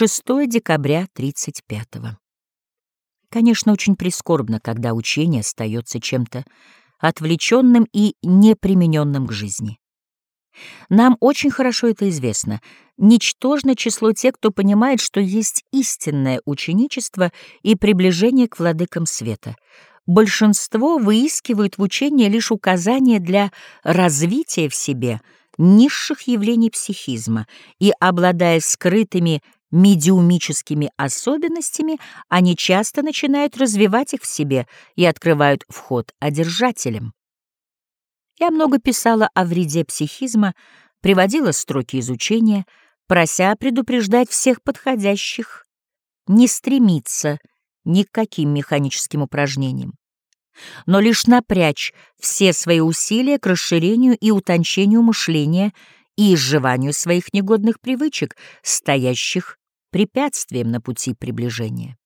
6 декабря 35 -го. Конечно, очень прискорбно, когда учение остается чем-то отвлеченным и непримененным к жизни. Нам очень хорошо это известно. Ничтожно число тех, кто понимает, что есть истинное ученичество и приближение к владыкам света. Большинство выискивают в учении лишь указания для развития в себе низших явлений психизма и, обладая скрытыми медиумическими особенностями, они часто начинают развивать их в себе и открывают вход одержателям. Я много писала о вреде психизма, приводила строки изучения, прося предупреждать всех подходящих, не стремиться ни к каким механическим упражнениям, но лишь напрячь все свои усилия к расширению и утончению мышления и изживанию своих негодных привычек, стоящих препятствием на пути приближения.